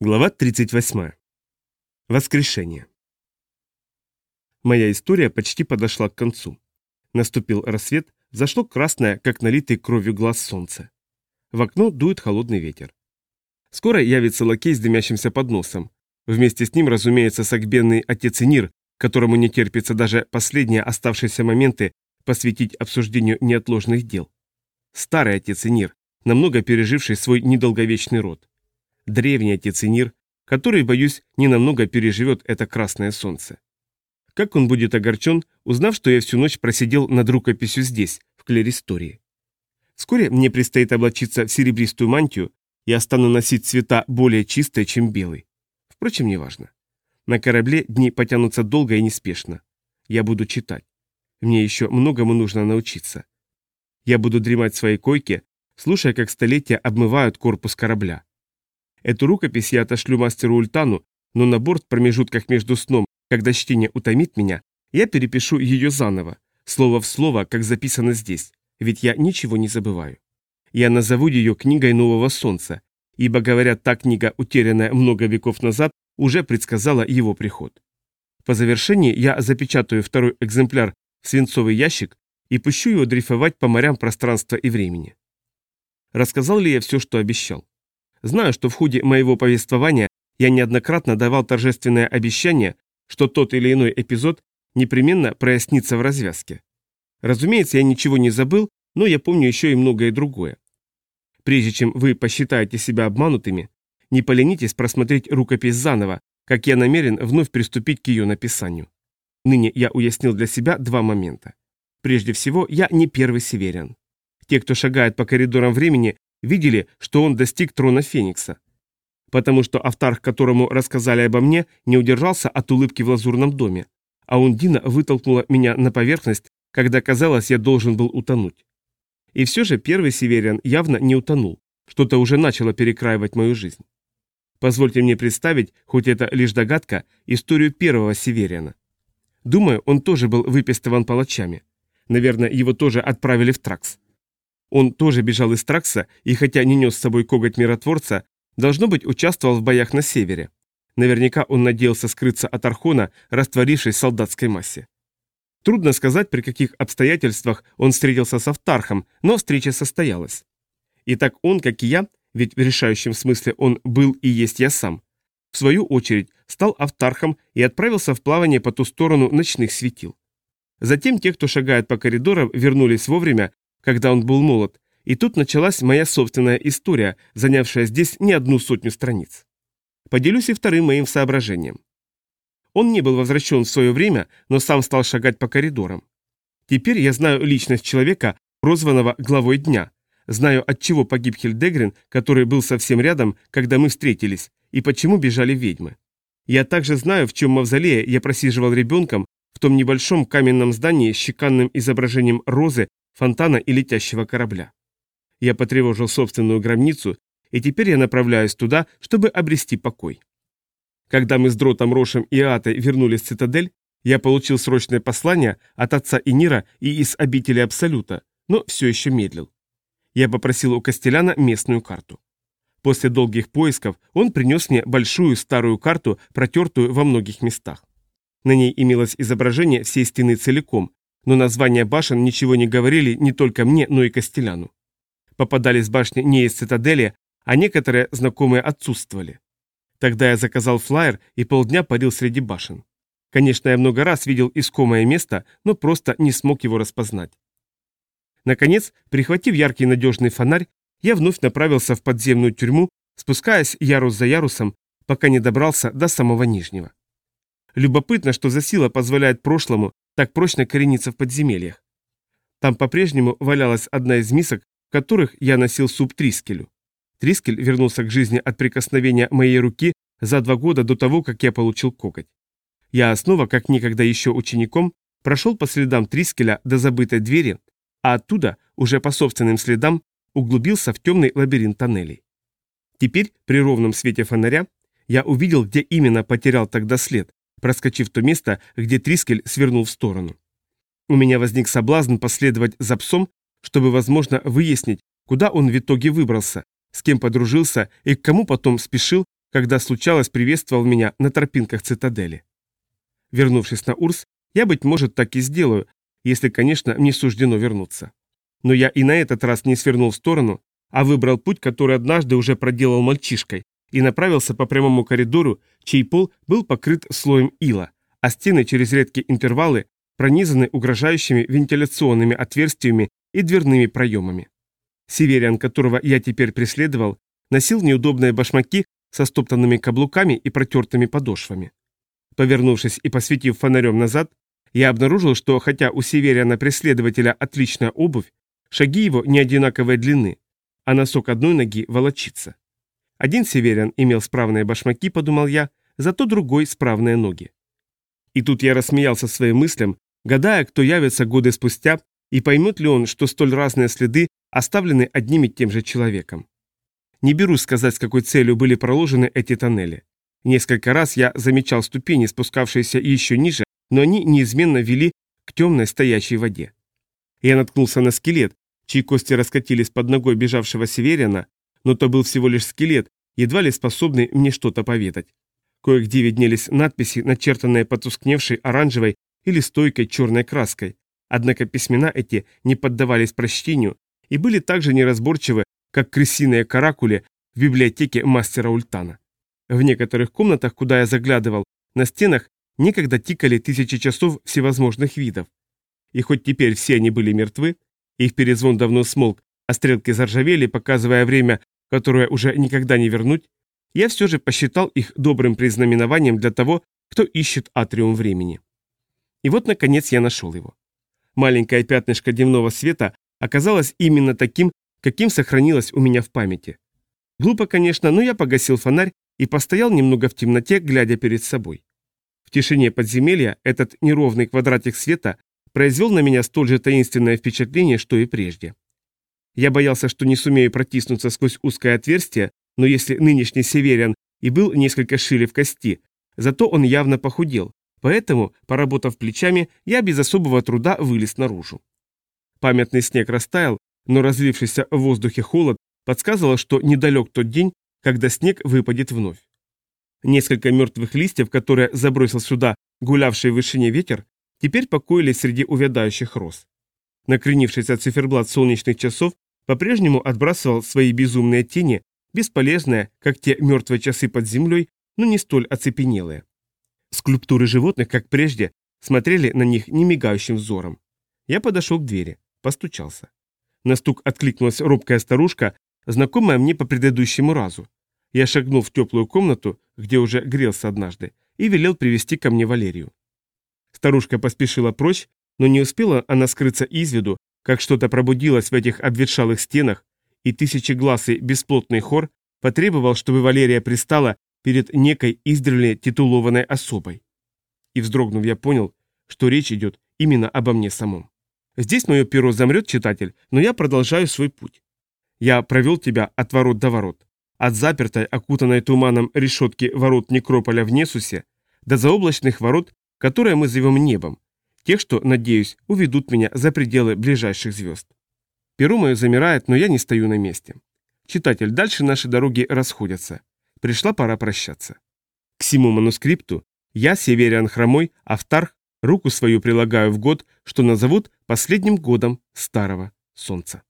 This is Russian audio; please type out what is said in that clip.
Глава 38. Воскрешение. Моя история почти подошла к концу. Наступил рассвет, зашло красное, как налитый кровью глаз солнце. В окно дует холодный ветер. Скоро явится лакей с дымящимся подносом. Вместе с ним, разумеется, сагбенный отец Инир, которому не терпится даже последние оставшиеся моменты посвятить обсуждению неотложных дел. Старый отец Инир, намного переживший свой недолговечный род древний отец Инир, который, боюсь, ненамного переживет это красное солнце. Как он будет огорчен, узнав, что я всю ночь просидел над рукописью здесь, в клеристории. Вскоре мне предстоит облачиться в серебристую мантию, я стану носить цвета более чистые, чем белый. Впрочем, неважно. На корабле дни потянутся долго и неспешно. Я буду читать. Мне еще многому нужно научиться. Я буду дремать в своей койке, слушая, как столетия обмывают корпус корабля. Эту рукопись я отошлю мастеру Ультану, но на борт в промежутках между сном, когда чтение утомит меня, я перепишу ее заново, слово в слово, как записано здесь, ведь я ничего не забываю. Я назову ее книгой Нового Солнца, ибо, говорят, та книга, утерянная много веков назад, уже предсказала его приход. По завершении я запечатаю второй экземпляр в свинцовый ящик и пущу его дрейфовать по морям пространства и времени. Рассказал ли я все, что обещал? Знаю, что в ходе моего повествования я неоднократно давал торжественное обещание, что тот или иной эпизод непременно прояснится в развязке. Разумеется, я ничего не забыл, но я помню еще и многое другое. Прежде чем вы посчитаете себя обманутыми, не поленитесь просмотреть рукопись заново, как я намерен вновь приступить к ее написанию. Ныне я уяснил для себя два момента. Прежде всего, я не первый северян. Те, кто шагает по коридорам времени, видели, что он достиг трона Феникса. Потому что автарх, которому рассказали обо мне, не удержался от улыбки в лазурном доме, а Ундина вытолкнула меня на поверхность, когда казалось, я должен был утонуть. И все же первый северян явно не утонул, что-то уже начало перекраивать мою жизнь. Позвольте мне представить, хоть это лишь догадка, историю первого северяна. Думаю, он тоже был выпестован палачами. Наверное, его тоже отправили в Тракс. Он тоже бежал из Тракса и, хотя не нес с собой коготь миротворца, должно быть, участвовал в боях на севере. Наверняка он надеялся скрыться от Архона, растворившись в солдатской массе. Трудно сказать, при каких обстоятельствах он встретился с Автархом, но встреча состоялась. И так он, как и я, ведь в решающем смысле он был и есть я сам, в свою очередь стал Автархом и отправился в плавание по ту сторону ночных светил. Затем те, кто шагает по коридорам, вернулись вовремя когда он был молод, и тут началась моя собственная история, занявшая здесь не одну сотню страниц. Поделюсь и вторым моим соображением. Он не был возвращен в свое время, но сам стал шагать по коридорам. Теперь я знаю личность человека, прозванного главой дня. Знаю, от чего погиб Хильдегрин, который был совсем рядом, когда мы встретились, и почему бежали ведьмы. Я также знаю, в чем мавзолее я просиживал ребенком в том небольшом каменном здании с чеканным изображением розы фонтана и летящего корабля. Я потревожил собственную гробницу, и теперь я направляюсь туда, чтобы обрести покой. Когда мы с Дротом Рошем и Атой вернулись в цитадель, я получил срочное послание от отца Инира и из обители Абсолюта, но все еще медлил. Я попросил у Костеляна местную карту. После долгих поисков он принес мне большую старую карту, протертую во многих местах. На ней имелось изображение всей стены целиком, но названия башен ничего не говорили не только мне, но и Костеляну. Попадались башни не из цитадели, а некоторые знакомые отсутствовали. Тогда я заказал флайер и полдня парил среди башен. Конечно, я много раз видел искомое место, но просто не смог его распознать. Наконец, прихватив яркий надежный фонарь, я вновь направился в подземную тюрьму, спускаясь ярус за ярусом, пока не добрался до самого нижнего. Любопытно, что за сила позволяет прошлому так прочно корениться в подземельях. Там по-прежнему валялась одна из мисок, в которых я носил суп Трискелю. Трискель вернулся к жизни от прикосновения моей руки за два года до того, как я получил коготь. Я снова, как никогда еще учеником, прошел по следам Трискеля до забытой двери, а оттуда, уже по собственным следам, углубился в темный лабиринт тоннелей. Теперь, при ровном свете фонаря, я увидел, где именно потерял тогда след, проскочив то место, где Трискель свернул в сторону. У меня возник соблазн последовать за псом, чтобы, возможно, выяснить, куда он в итоге выбрался, с кем подружился и к кому потом спешил, когда случалось приветствовал меня на тропинках цитадели. Вернувшись на Урс, я, быть может, так и сделаю, если, конечно, мне суждено вернуться. Но я и на этот раз не свернул в сторону, а выбрал путь, который однажды уже проделал мальчишкой, и направился по прямому коридору, чей пол был покрыт слоем ила, а стены через редкие интервалы пронизаны угрожающими вентиляционными отверстиями и дверными проемами. Севериан, которого я теперь преследовал, носил неудобные башмаки со стоптанными каблуками и протертыми подошвами. Повернувшись и посветив фонарем назад, я обнаружил, что хотя у Севериана преследователя отличная обувь, шаги его не одинаковой длины, а носок одной ноги волочится. Один Севериан имел справные башмаки, подумал я, зато другой справные ноги. И тут я рассмеялся своим мыслям, гадая, кто явится годы спустя и поймет ли он, что столь разные следы оставлены одним и тем же человеком. Не берусь сказать, с какой целью были проложены эти тоннели. Несколько раз я замечал ступени, спускавшиеся еще ниже, но они неизменно вели к темной стоящей воде. Я наткнулся на скелет, чьи кости раскатились под ногой бежавшего северяна, но то был всего лишь скелет, едва ли способный мне что-то поведать. Кое-где виднелись надписи, начертанные потускневшей оранжевой или стойкой черной краской, однако письмена эти не поддавались прочтению и были так же неразборчивы, как крысиные каракули в библиотеке мастера Ультана. В некоторых комнатах, куда я заглядывал, на стенах некогда тикали тысячи часов всевозможных видов. И хоть теперь все они были мертвы, их перезвон давно смолк, а стрелки заржавели, показывая время, которое уже никогда не вернуть, я все же посчитал их добрым признаменованием для того, кто ищет атриум времени. И вот, наконец, я нашел его. Маленькое пятнышко дневного света оказалось именно таким, каким сохранилось у меня в памяти. Глупо, конечно, но я погасил фонарь и постоял немного в темноте, глядя перед собой. В тишине подземелья этот неровный квадратик света произвел на меня столь же таинственное впечатление, что и прежде. Я боялся, что не сумею протиснуться сквозь узкое отверстие, но если нынешний Северян и был несколько шире в кости, зато он явно похудел, поэтому, поработав плечами, я без особого труда вылез наружу. Памятный снег растаял, но разлившийся в воздухе холод подсказывал, что недалек тот день, когда снег выпадет вновь. Несколько мертвых листьев, которые забросил сюда гулявший в вышине ветер, теперь покоились среди увядающих роз. Накренившийся циферблат солнечных часов по-прежнему отбрасывал свои безумные тени, бесполезные, как те мертвые часы под землей, но не столь оцепенелые. Скульптуры животных, как прежде, смотрели на них немигающим взором. Я подошел к двери, постучался. На стук откликнулась робкая старушка, знакомая мне по предыдущему разу. Я шагнул в теплую комнату, где уже грелся однажды, и велел привести ко мне Валерию. Старушка поспешила прочь, но не успела она скрыться из виду, как что-то пробудилось в этих обветшалых стенах, и тысячегласый бесплотный хор потребовал, чтобы Валерия пристала перед некой издревле титулованной особой. И вздрогнув, я понял, что речь идет именно обо мне самом. Здесь мое перо замрет, читатель, но я продолжаю свой путь. Я провел тебя от ворот до ворот. От запертой, окутанной туманом решетки ворот Некрополя в Несусе до заоблачных ворот, которые мы зовем небом, тех, что, надеюсь, уведут меня за пределы ближайших звезд. Перо мое замирает, но я не стою на месте. Читатель, дальше наши дороги расходятся. Пришла пора прощаться. К всему манускрипту я, Севериан Хромой, Автарх, руку свою прилагаю в год, что назовут последним годом Старого Солнца.